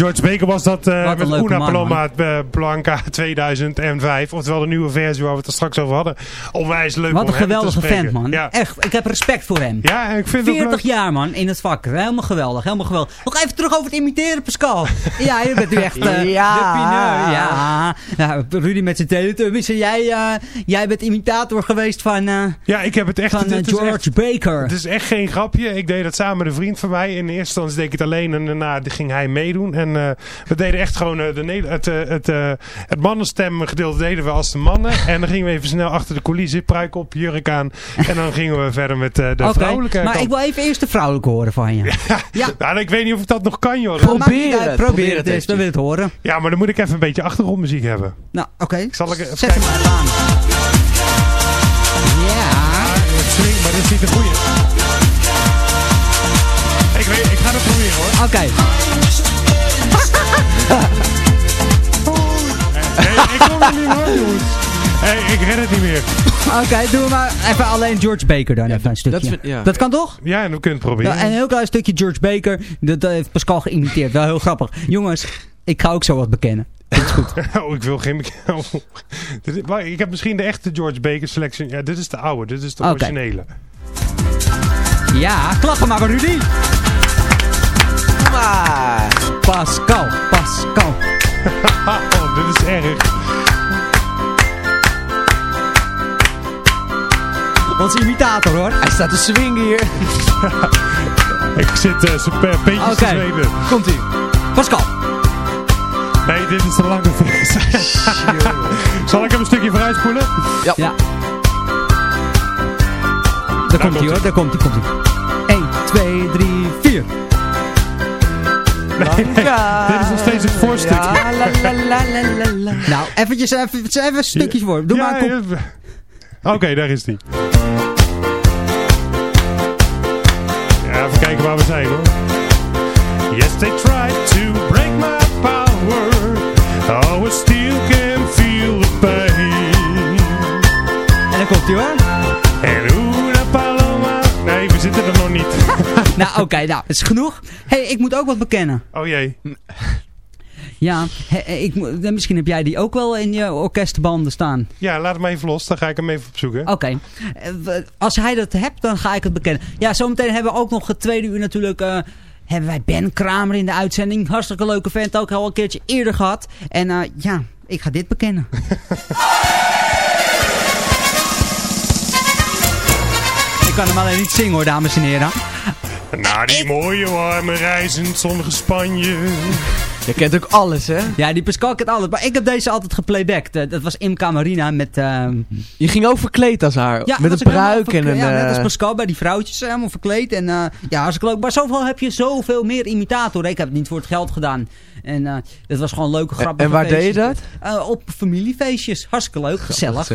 George Baker was dat eh,
een
met Una
man,
Paloma eh, Blanca 2005. Oftewel de nieuwe versie waar we het er straks over hadden. Onwijs leuk
Wat
om
een geweldige vent, man.
Ja.
Echt, ik heb respect voor hem.
Ja, ik vind het ook
40
leuk.
jaar, man, in het vak. Helemaal geweldig, helemaal geweldig. Nog even terug over het imiteren, Pascal. (laughs) ja, je bent nu echt eh,
Ja.
de pineur. Ja. ja, Rudy met zijn teletubbies. En jij, eh, jij bent imitator geweest van, eh,
Ja, ik heb het echt...
van
het
George
echt-
Baker.
Het is echt geen grapje. Ik deed dat samen met een vriend van mij. In eerste instantie deed ik het alleen en daarna ging hij meedoen. En eh, we deden echt gewoon eh, de, het, eh, het, het mannenstem gedeelte deden we als de mannen. En dan gingen we even snel achter de coulissen, pruik op, jurk aan. En dan gingen we verder met eh, de
Oké,
vrouwelijke
maar
kant.
ik wil even eerst de vrouwelijke horen van je. (laughs) Ja,
Nou, ik weet niet of ik dat nog kan, joh.
Probeer het,
Probeer het eens, dan wil ik het horen.
Ja, maar dan moet ik even een beetje achtergrondmuziek hebben.
Nou, oké.
Zal ik even
Zet hem maar aan. Ja.
Het swing, maar dit is niet de goeie. Ik weet, ik ga het proberen hoor.
Oké.
Nee, ik kom er niet hoor, jongens. Hey, ik red het niet meer.
Oké, doen we maar even alleen George Baker dan even een stukje.
dat vind- ja.
dat kan toch?
Ja, en we kunnen het proberen.
Ja, en een heel klein stukje George Baker. Dat heeft Pascal geïmiteerd. Wel heel grappig. Jongens, ik ga ook zo wat bekennen. Dit is goed. (laughs)
Oh, ik wil geen... Maar (laughs) ik heb misschien de echte George Baker selection. Ja, dit is de oude. Dit is de
Oké.
originele.
Ja, klappen maar Rudy.
Maar.
Pascal, Pascal. (laughs)
oh, dit is erg.
Onze imitator hoor.
Hij staat te swingen hier. (laughs)
Ik zit uh, zijn pe- peetjes
Oké.
te zweten.
Komt ie.
Pascal.
Nee, dit is een lange versie. (laughs) Zal ik hem een stukje vooruit spoelen?
Ja.
Ja. Daar komt hij hoor, daar komt hij, komt hij. 1, 2, 3, 4.
Blanca. (laughs)
Dit is nog steeds het voorstuk.
Ja, la, la, la, la, la, la.
Nou, eventjes, even, even stukjes voor. Doe
Ja,
maar een kop.
ja. Oké, daar is die. Ja, even kijken waar we zijn hoor. Yes, they tried to break my power. Oh, I still can feel the pain.
En dan komt hij hoor.
En una paloma. Nee, we zitten er nog niet. (laughs)
Nou, oké, nou, het is genoeg. Hé, hey, ik moet ook wat bekennen.
Oh jee.
Ja, he- ik, eh, misschien heb jij die ook wel in je orkestbanden staan.
Ja, laat hem even los. Dan ga ik hem even opzoeken.
Oké. Eh, Als hij dat hebt, dan ga ik het bekennen. Ja, zometeen hebben we ook nog het tweede uur natuurlijk... eh, hebben wij Ben Kramer in de uitzending. Hartstikke leuke vent, ook al een keertje eerder gehad. En eh, ja, ik ga dit bekennen. (laughs) ik kan hem alleen niet zingen hoor, dames en heren.
Na die mooie warme reis in het zonnige Spanje.
Je kent ook alles, hè?
Ja, die Pascal kent alles. Maar ik heb deze altijd geplaybacked. Eh, dat was Imca Marina met... ehm,
Je ging ook verkleed als haar.
Ja,
met een
ik
pruik en een...
Ja, net als
eh,
Pascal bij die vrouwtjes, eh, helemaal verkleed. En eh, ja, hartstikke leuk. Maar zoveel heb je zoveel meer imitatoren. Ik heb het niet voor het geld gedaan. En eh dat was gewoon leuke, grappige
en waar deed je
feestjes. Eh, op familiefeestjes. Hartstikke leuk, gezellig.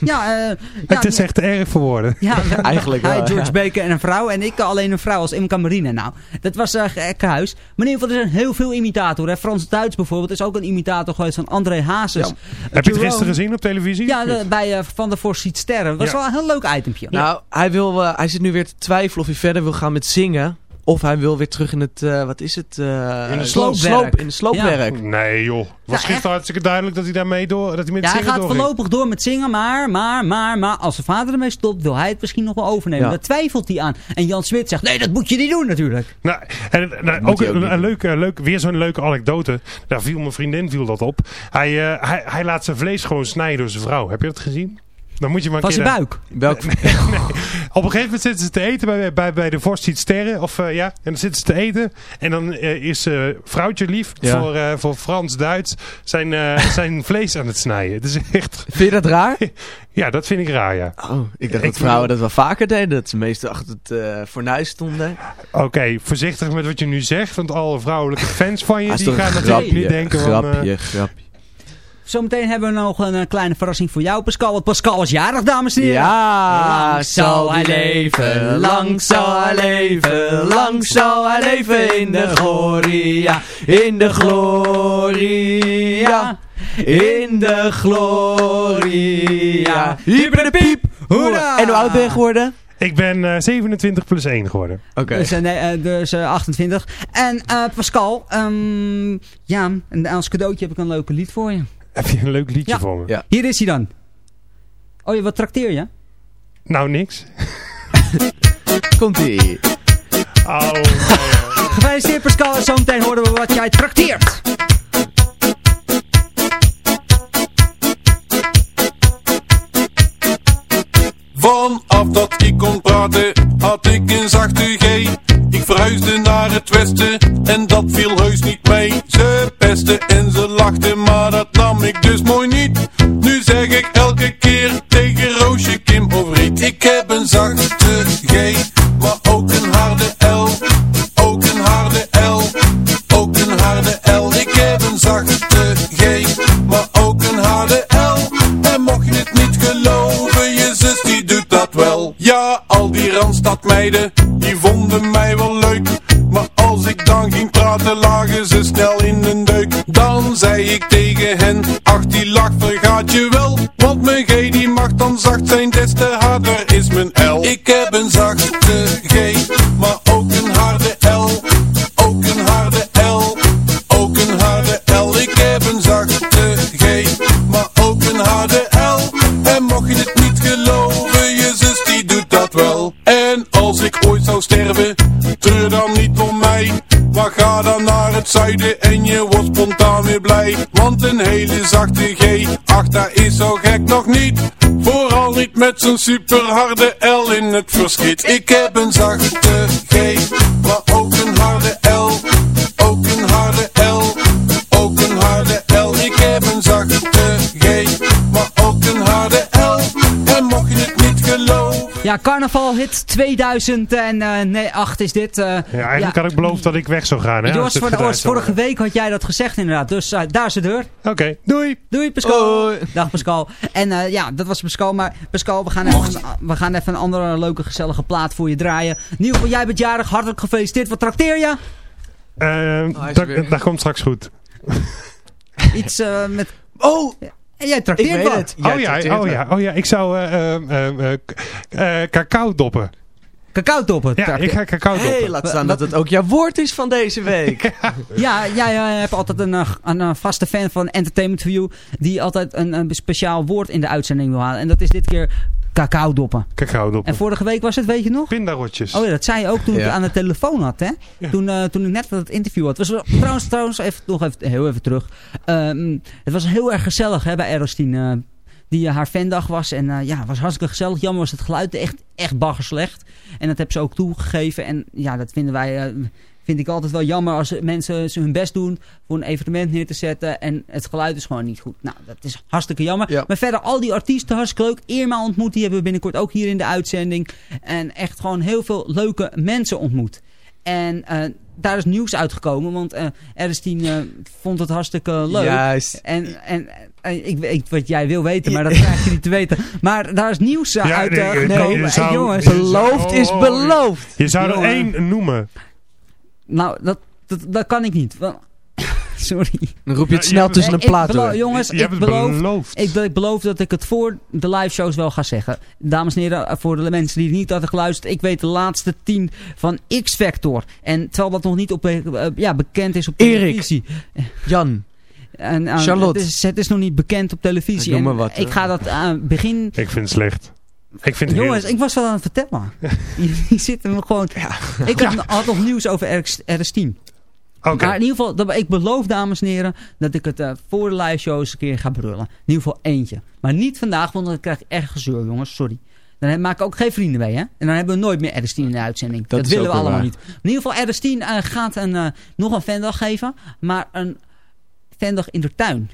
Ja, eh, (laughs)
Het
ja,
is echt erg voor woorden.
ja, (laughs)
Eigenlijk
hij,
wel,
George
ja.
Baker en een vrouw. En ik alleen een vrouw als Imca Marina. Nou, dat was een gekke huis. Maar in ieder geval, er zijn heel veel imitatoren. hè. Frans Duits bijvoorbeeld is ook een imitator geweest van André Hazes.
Ja.
Heb je het gisteren gezien op televisie?
Ja, de- bij Van der Voort ziet sterren. Dat was
Ja.
wel een heel leuk itempje.
Nou, hij, wil, hij zit nu weer te twijfelen of hij verder wil gaan met zingen. Of hij wil weer terug in het, eh, wat is het? eh,
In de
sloop-
sloopwerk.
sloop- in de sloopwerk.
Nee joh. Was gisteren hartstikke duidelijk dat hij daarmee door, dat hij met
Ja, hij
zingen
gaat
doorging.
voorlopig door met zingen, maar, maar, maar, maar, als zijn vader ermee stopt, wil hij het misschien nog wel overnemen.
Ja.
Daar twijfelt hij aan. En Jan Smit zegt, nee, dat moet je niet doen natuurlijk.
Nou, en, nou,
moet
ook,
hij ook
een, een leuke, leuke, weer zo'n leuke anekdote. Daar viel mijn vriendin viel dat op. Hij, eh, hij, hij laat zijn vlees gewoon snijden door zijn vrouw. Heb je dat gezien? Dan moet je maar een
Van
keer
zijn
daar-
buik.
Welk,
Nee. (laughs) Op een gegeven moment zitten ze te eten bij, bij, bij de Vorst Ziet Sterren. Of, eh, ja, en dan zitten ze te eten. En dan eh, is eh, vrouwtje lief
Ja.
voor, eh, voor Frans-Duits zijn, eh, (laughs) zijn vlees aan het snijden. Het is echt...
vind je dat raar? (laughs)
Ja, dat vind ik raar, ja.
Oh, ik dacht
Ik
dat vrouwen dat wel vaker deden. Dat ze meestal achter het eh fornuis stonden.
Oké, voorzichtig met wat je nu zegt. Want alle vrouwelijke fans van je,
Ah,
die gaan natuurlijk nu
grapje,
denken van... eh,
grapje, grapje.
Zometeen hebben we nog een, eh, kleine verrassing voor jou, Pascal. Want Pascal is jarig, dames en heren.
Ja,
Lang zal hij leven, lang zal hij leven, lang zal hij leven in de gloria,
in de gloria, in de gloria. Hier ben de piep.
Hoera!
En hoe oud ben je geworden?
Ik ben eh, 27 plus 1 geworden.
Oké.
Dus, eh, nee, eh, dus eh, 28. En eh, Pascal, ehm, ja, en als cadeautje heb ik een leuke lied voor je.
Heb je een leuk liedje
Ja.
voor me?
Ja.
Hier is hij dan. Oh, je wat trakteer je?
Nou, niks. (laughs)
Komt-ie.
Oh.
Gefeliciteerd Pascal en zometeen horen we wat jij trakteert.
Vanaf dat ik kon praten, had ik een zachte G. Ik verhuisde naar het westen en dat viel heus niet mee. Ze pesten en ze lachten, maar dat nam ik dus mooi niet. Nu zeg ik elke keer tegen Roosje, Kim of. Ik heb een zachte G, maar ook een harde L. Ook een harde L, ook een harde L. Ik heb een zachte G, maar ook een harde L. En mocht je het niet geloven, je zus die doet dat wel. Ja, al die randstadmeiden, ze snel in een deuk. Dan zei ik tegen hen, ach die lach vergaat je wel. Want mijn G die mag dan zacht zijn, des te harder is mijn L. Ik heb een zachte G, maar ook een harde L. Ook een harde L, ook een harde L. Ik heb een zachte G, maar ook een harde L. En mocht je het niet geloven, je zus die doet dat wel. En als ik ooit zou sterven, treur dan niet om mij. Maar ga en je wordt spontaan weer blij. Want een hele zachte G, ach daar is zo gek nog niet. Vooral niet met zo'n superharde L in het verschiet. Ik heb een zachte G, maar ook een harde L. Ook een harde L, ook een harde L. Ik heb een zachte G, maar ook een harde L. En mocht je het niet geloven.
Ja, carnaval hit 2008 is dit. eh,
Ja, eigenlijk had ik beloofd dat ik weg zou gaan. Hè,
voor de, vorige week had jij dat gezegd inderdaad. Dus eh, daar is de deur.
Oké, doei.
Doei Pascal.
Hoi.
Dag Pascal. En eh, ja, dat was Pascal. Maar Pascal, we gaan, even een, we gaan even een andere leuke gezellige plaat voor je draaien. Geval, jij bent jarig. Hartelijk gefeliciteerd. Wat trakteer je?
Eh,
is
dat, komt straks goed.
Iets eh, met...
Oh,
En jij trakteert wat.
het.
oh, ja,
trakteert
oh, ja, oh ja, ik zou eh, eh, eh, cacao doppen.
Cacao toppen.
Ja, ik ga cacao doppen.
Hey, laat staan dat het ook jouw woord is van deze week. (laughs)
Ja, jij hebt altijd een, een, vaste fan van Entertainment for You. Die altijd een, een speciaal woord in de uitzending wil halen. En dat is dit keer cacao doppen.
Cacao doppen.
En vorige week was het, weet je nog?
Pindarotjes.
Oh ja, dat zei je ook toen ik aan de telefoon had, hè? Toen, eh, toen ik net het interview had. Was, trouwens, trouwens even, nog even, heel even terug. Ehm, het was heel erg gezellig hè, bij Erostien. eh, die eh, haar fandag was. En eh, ja, het was hartstikke gezellig. Jammer was het geluid echt, echt baggerslecht. En dat hebben ze ook toegegeven. En ja, dat vinden wij... eh, vind ik altijd wel jammer als mensen ze hun best doen voor een evenement neer te zetten en het geluid is gewoon niet goed. Nou, dat is hartstikke jammer.
Ja.
Maar verder, al die artiesten, hartstikke leuk. Irma ontmoet, die hebben we binnenkort ook hier in de uitzending. En echt gewoon heel veel leuke mensen ontmoet. En eh, daar is nieuws uitgekomen, want eh Ernestine eh, vond het hartstikke leuk.
Juist.
En, en ik weet wat jij wil weten, maar dat krijg je niet te weten. Maar daar is nieuws
Ja,
uit
nee,
eh,
nee,
jongens,
Beloofd is
oh,
beloofd.
Je zou er
Jongen.
één noemen.
Nou, dat, dat, dat kan ik niet. (laughs) Sorry.
Dan roep je het snel tussen een plaat door.
Jongens,
Je
ik beloof,
beloofd.
ik, ik beloof dat ik het voor de live shows wel ga zeggen. Dames en heren, voor de mensen die niet hadden geluisterd. Ik weet de laatste tien van X-Factor. En terwijl dat nog niet op, eh, ja, bekend is op
Erik.
televisie.
Jan.
En, eh,
Charlotte.
Het is, het is nog niet bekend op televisie.
Ik noem
En
maar wat,
ik ga dat aan begin...
Ik vind het slecht. Ik vind het
Jongens, ik was wel aan het vertellen. (laughs) Jullie zitten me gewoon... Ik had, had nog nieuws over RS, RS10.
Oké.
Maar in ieder geval, dat, ik beloof dames en heren dat ik het eh, voor de live show eens een keer ga brullen. In ieder geval eentje. Maar niet vandaag, want dan krijg ik echt gezeur jongens, sorry. Dan maak ik ook geen vrienden mee, hè. En dan hebben we nooit meer RS10 in de uitzending. Dat, willen we allemaal
waar.
niet. In ieder geval, RS10 eh, gaat een, eh, nog een fandag geven. Maar een fandag in de tuin.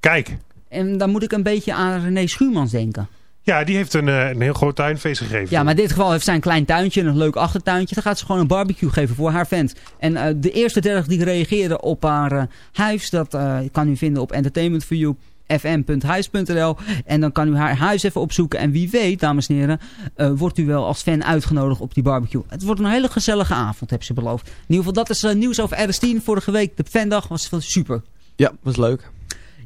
Kijk.
En dan moet ik een beetje aan René Schuurmans denken.
Ja, die heeft een, eh, een heel groot tuinfeest gegeven.
Ja, maar in dit geval heeft zij een klein tuintje, een leuk achtertuintje. Dan gaat ze gewoon een barbecue geven voor haar fans. En eh, de eerste 30 die reageren op haar eh, huis, dat eh, kan u vinden op entertainmentforyou.fm.huis.nl En dan kan u haar huis even opzoeken. En wie weet, dames en heren, eh, wordt u wel als fan uitgenodigd op die barbecue. Het wordt een hele gezellige avond, heb ze beloofd. In ieder geval, dat is nieuws over RS10. Vorige week, de fandag, was super.
Ja, was leuk.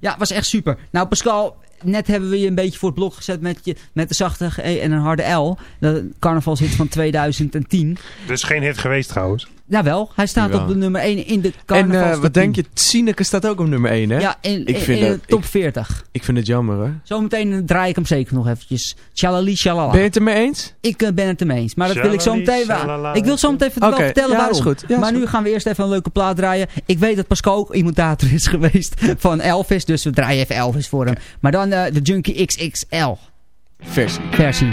Ja, was echt super. Nou Pascal, net hebben we je een beetje voor het blok gezet met, je, met de zachte G en een harde L. De carnavalshit van (laughs) 2010.
Dus geen hit geweest trouwens.
Jawel, hij staat
Jawel.
op de nummer 1 in de
En
carnavals
eh, wat denk je? Sineke staat ook op nummer 1, hè?
Ja, in,
ik
in,
vind
in de
het,
top
ik,
40.
ik vind het jammer, hoor.
Zometeen draai ik hem zeker nog eventjes. Tjalali, shalala.
Ben je het ermee eens?
Ik eh, ben het ermee eens. Maar dat wil ik zo meteen wel. Ik wil zo meteen wel vertellen
ja,
waarom.
is goed. Ja, is
maar nu
goed.
gaan we eerst even een leuke plaat draaien. Ik weet dat Pascal ook imitator is (laughs) geweest van Elvis. Dus we draaien even Elvis voor hem. Maar dan eh, de Junkie XXL
Versie.
versie.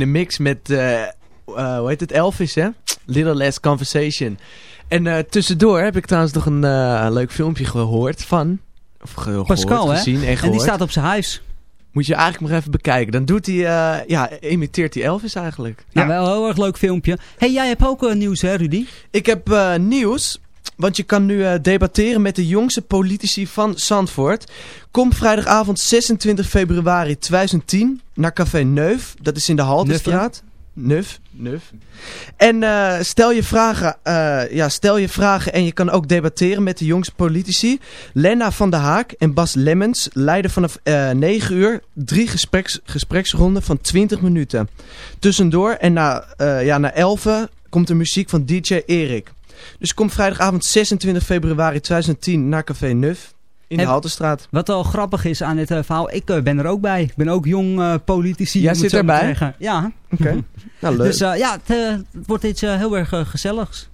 In
een mix met, eh, eh, hoe heet het, Elvis hè? Little Less Conversation. En eh, tussendoor heb ik trouwens nog een leuk filmpje gehoord van... Of ge- gehoord,
Pascal, hè?
gezien en
En
gehoord.
die staat op zijn huis.
Moet je eigenlijk maar even bekijken. Dan doet hij, ja, imiteert hij Elvis eigenlijk.
Nou, wel een heel erg leuk filmpje. hey, jij hebt ook nieuws, hè, Rudy?
Ik heb nieuws, want je kan nu eh, debatteren met de jongste politici van Zandvoort. Kom vrijdagavond 26 februari 2010 naar Café Neuf. Dat is in de Haltestraat. Neuf, Neuf. En eh, stel, je vragen, eh, ja, stel je vragen en je kan ook debatteren met de jongste politici. Lena van der Haak en Bas Lemmens leiden vanaf eh 9 uur drie gespreks, gespreksronden van 20 minuten. Tussendoor en na, ja, na 11 komt er muziek van DJ Erik. Dus kom vrijdagavond 26 februari 2010 naar Café Neuf in de Haltestraat.
Wat wel grappig is aan dit eh, verhaal, ik eh, ben er ook bij. Ik ben ook jong eh, politici.
Jij zit erbij?
zeggen. Ja.
Oké. (laughs) Nou, leuk.
Dus ja, het, het wordt iets heel erg gezelligs.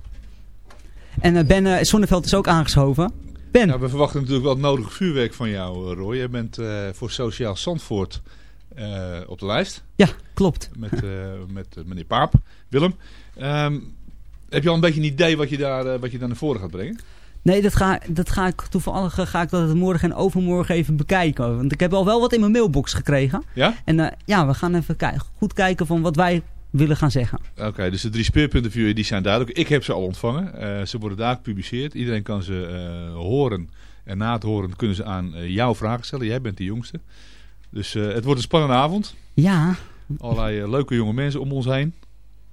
En Ben Zonneveld is ook aangeschoven. Ben.
Ja, we verwachten natuurlijk wel het nodige vuurwerk van jou, Roy. Jij bent eh, voor Sociaal Zandvoort eh, op de lijst.
Ja, klopt.
Met, eh, met meneer Paap, Willem. Ehm, heb je al een beetje een idee wat je daar, eh, wat je daar naar voren gaat brengen?
Nee, dat ga, dat ga ik toevallig eh, ga ik dat morgen en overmorgen even bekijken. Want ik heb al wel wat in mijn mailbox gekregen.
Ja?
En eh, ja, we gaan even goed kijken van wat wij willen gaan zeggen.
Oké, dus de drie speerpunten voor jullie die zijn duidelijk. Ik heb ze al ontvangen. Ze worden daar gepubliceerd. Iedereen kan ze horen. En na het horen kunnen ze aan eh, jou vragen stellen. Jij bent de jongste. Dus het wordt een spannende avond.
Ja.
Allerlei leuke jonge mensen om ons heen.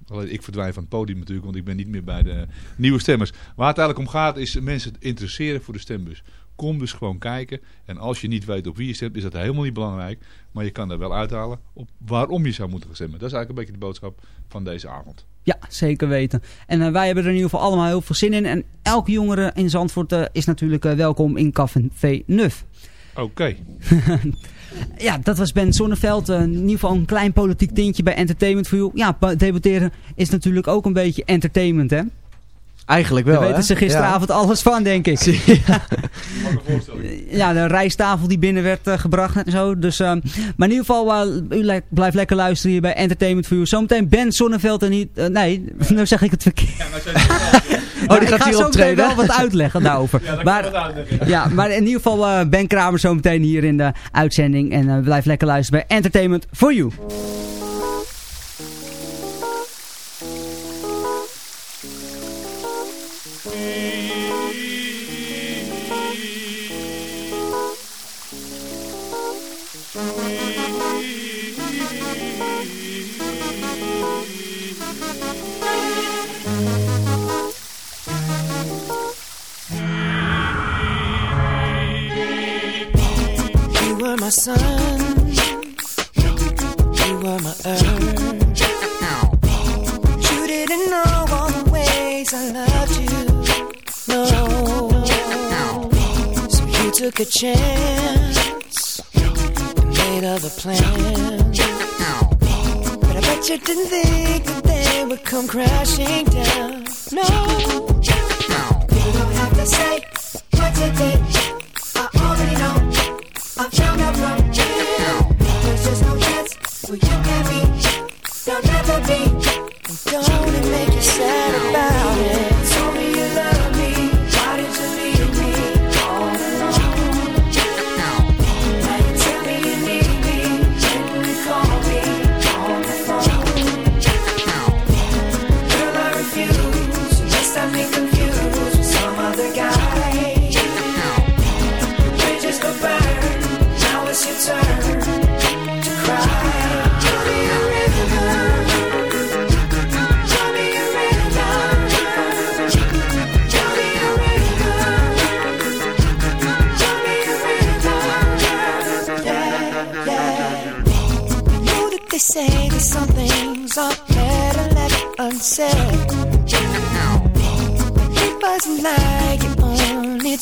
Alleen ik verdwijn van het podium natuurlijk, want ik ben niet meer bij de nieuwe stemmers. Waar het eigenlijk om gaat is mensen interesseren voor de stembus. Kom dus gewoon kijken. En als je niet weet op wie je stemt, is dat helemaal niet belangrijk. Maar je kan er wel uithalen op waarom je zou moeten gaan stemmen. Dat is eigenlijk een beetje de boodschap van deze avond.
Ja, zeker weten. En eh, wij hebben er in ieder geval allemaal heel veel zin in. En elke jongere in Zandvoort eh, is natuurlijk eh, welkom in Café Nuf.
Oké. (laughs)
Ja, dat was Ben Zonneveld. Eh, in ieder geval een klein politiek tintje bij Entertainment for You. Ja, debatteren is natuurlijk ook een beetje entertainment, hè?
Eigenlijk wel,
Daar weten ze gisteravond alles van, denk ik. (laughs) Ja, de rijsttafel die binnen werd eh, gebracht en zo. Dus, eh, maar in ieder geval, eh, u le- blijft lekker luisteren hier bij Entertainment for You. Zometeen Ben Zonneveld en niet... eh, nee, (laughs) nu zeg ik het verkeerd. (laughs)
Oh, die
ik
gaat
ga
hier
zo meteen
optreden?
wel wat uitleggen daarover. maar, ja, maar in ieder geval eh, Ben Kramer zometeen hier in de uitzending. En eh, blijf lekker luisteren bij Entertainment for You.
My sun. You were my earth. You didn't know all the ways I loved you. No. So you took a chance and made other plans. But I bet you didn't think that they would come crashing down. No. You don't have to say what you did.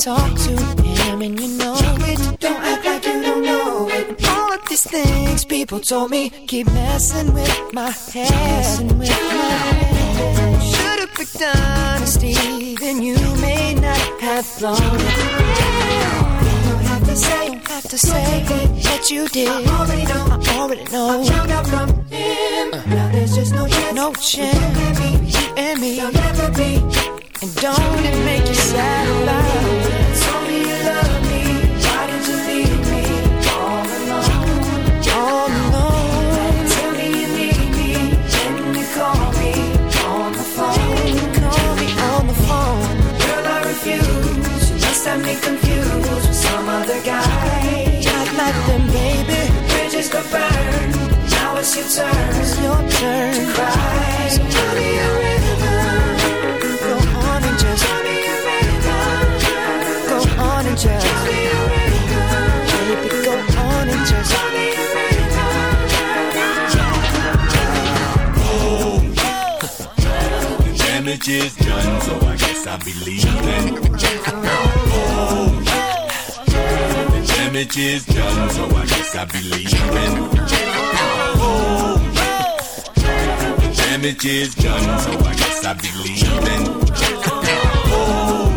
Talk to him and you know it. Don't act like you don't know it. All of these things people told me keep messing with my head. My. Should've picked honesty, then you may not have flown. You don't have to say, don't have have to say what you did. I already know. I already know. I found out from him. Now there's just no chance. No chance. You and me. There'll never be. And don't it make you sad? Told me you love me. Why did you leave me all alone? All alone. Tell me you need me. You call me on the phone? Call me on the phone. Girl, I refuse. You must have me confused with some other guy. Not like them, baby. Bridges go burn. Now it's your turn. It's your turn to cry. So tell me a
damage is done, so I guess I'll be. Oh, the damage is done, so I guess I'll be. Oh, the damage is done, so I guess I'll be. Oh,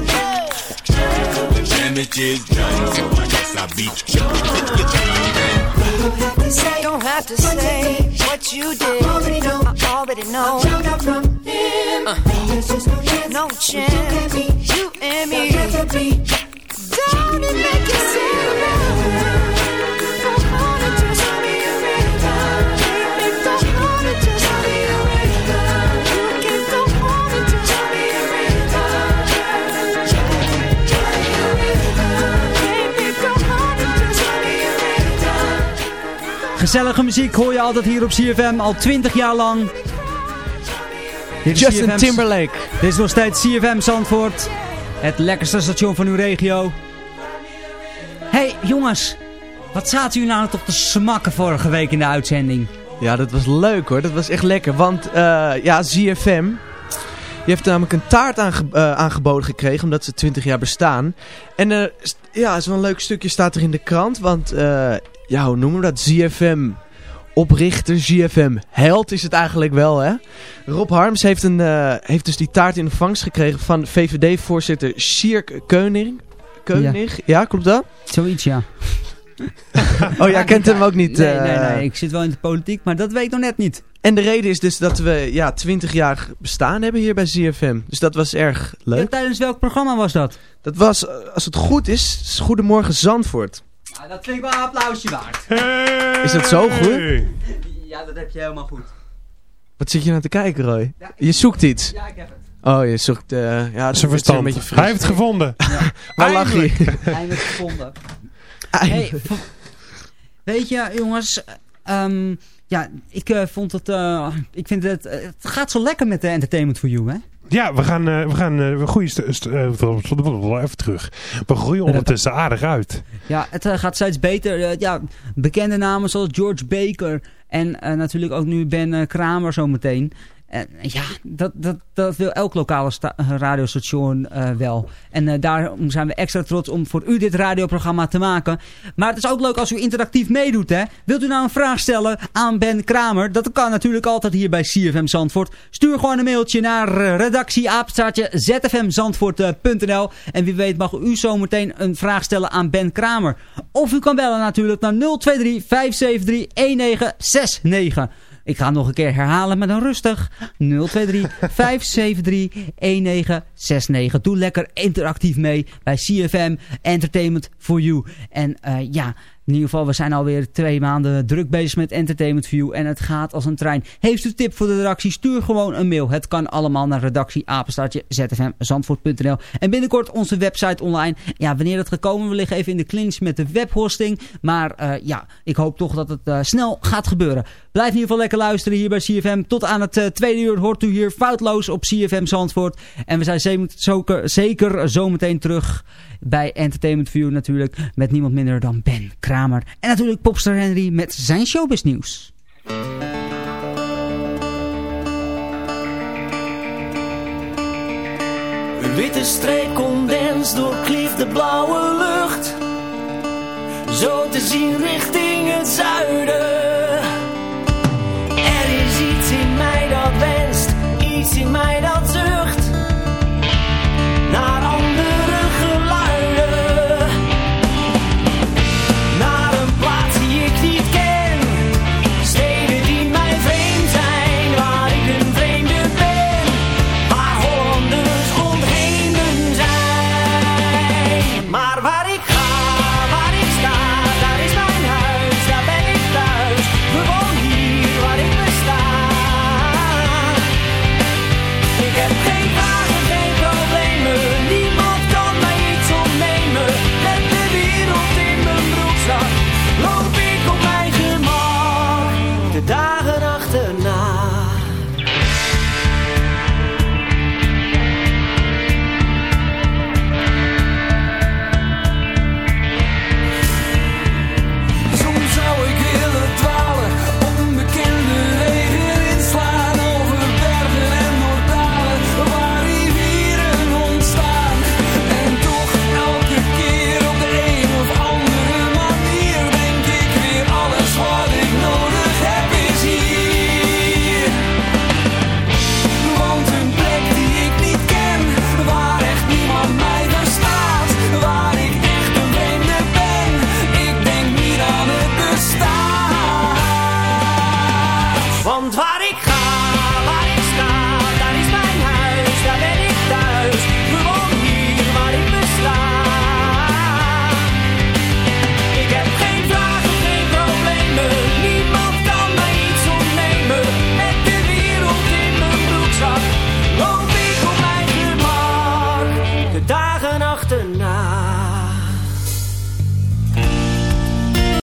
the damage is done, so I guess I'll be leaving.
Don't have to say what you did. I already know. I already know. I found out from him. Uh. There's just no chance. No chance. You and me. There'll never be. Don't it make you sad? Go
Gezellige muziek hoor je altijd hier op CFM al 20 jaar lang.
Justin
CFM
Timberlake.
Dit is nog steeds CFM Zandvoort. Het lekkerste station van uw regio. hey, jongens. Wat zaten jullie nou toch te smakken vorige week in de uitzending?
Ja, dat was leuk hoor. Dat was echt lekker. Want eh, ja, ZFM... Die heeft namelijk een taart aange- eh, aangeboden gekregen, omdat ze 20 jaar bestaan. En eh, st- ja, zo'n leuk stukje staat er in de krant, want eh, ja, hoe noemen we dat? ZFM oprichter, ZFM held is het eigenlijk wel, hè? Rob Harms heeft, een, eh, heeft dus die taart in ontvangst gekregen van VVD-voorzitter Sierk Keuning. Keunig, ja. klopt dat?
Zoiets, ja. (laughs)
Oh, jij kent hem ook niet.
Nee, nee,
eh.
nee. Ik zit wel in de politiek, maar dat weet ik nog net niet.
En de reden is dus dat we ja, 20 jaar bestaan hebben hier bij ZFM. Dus dat was erg leuk.
Ja, tijdens welk programma was dat?
Dat was, eh, als het goed is Goedemorgen Zandvoort.
Ja, dat vind ik wel een applausje waard.
Is dat zo goed?
Ja, dat heb je helemaal goed.
Wat zit je nou te kijken, Roy? Je zoekt iets.
Ja, ik heb het.
Oh, je zoekt... eh ja, het
Zijn
is een
verstand.
beetje fris.
Hij heeft het gevonden.
Waar lag je? (laughs)
Eindelijk gevonden. Hey, weet je, jongens... ehm, ja, ik eh, vond het... eh, ik vind het... het gaat zo lekker met de Entertainment for You, hè?
Ja, we gaan, eh, we gaan eh, we groeien eh, even terug. We groeien ondertussen aardig uit.
Ja, het gaat steeds beter. Ja, bekende namen zoals George Baker en natuurlijk ook nu Ben Kramer zometeen. En ja, dat, dat, dat wil elk lokale eh, radiostation eh, wel. En eh, daarom zijn we extra trots om voor u dit radioprogramma te maken. Maar het is ook leuk als u interactief meedoet. Hè? Wilt u nou een vraag stellen aan Ben Kramer? Dat kan natuurlijk altijd hier bij CFM Zandvoort. Stuur gewoon een mailtje naar redactieapenstaartje zfmzandvoort.nl En wie weet mag u zometeen een vraag stellen aan Ben Kramer. Of u kan bellen natuurlijk naar 023 573 1969. Ik ga het nog een keer herhalen, maar dan rustig. 023 573 1969. Doe lekker interactief mee bij CFM Entertainment for You. En uh, ja, in ieder geval, we zijn alweer twee maanden druk bezig met Entertainment for You. En het gaat als een trein. Heeft u tip voor de redactie? Stuur gewoon een mail. Het kan allemaal naar redactieapenstaartje zfmzandvoort.nl En binnenkort onze website online. Ja, wanneer het gekomen, we liggen even in de clinch met de webhosting. Maar uh, ja, ik hoop toch dat het uh, snel gaat gebeuren. Blijf in ieder geval lekker luisteren hier bij CFM. Tot aan het tweede uur hoort u hier foutloos op CFM Zandvoort. En we zijn zeker, zometeen terug bij Entertainment View natuurlijk. Met niemand minder dan Ben Kramer. En natuurlijk Popster Henry met zijn showbiz nieuws.
Witte streep condens doorklieft de blauwe lucht. Zo te zien richting het zuiden.